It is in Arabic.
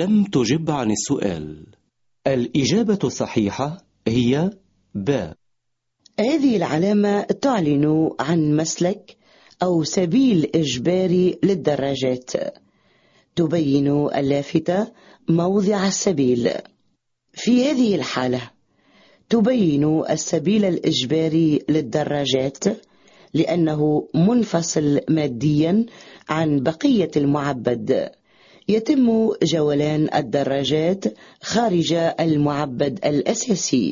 لم تجب عن السؤال. الإجابة الصحيحة هي ب. هذه العلامة تعلن عن مسلك أو سبيل إجباري للدراجات. تبين اللافتة موضع السبيل. في هذه الحالة تبين السبيل الإجباري للدراجات لأنه منفصل ماديا عن بقية المعبد. يتم جولان الدراجات خارج المعبد الأساسي.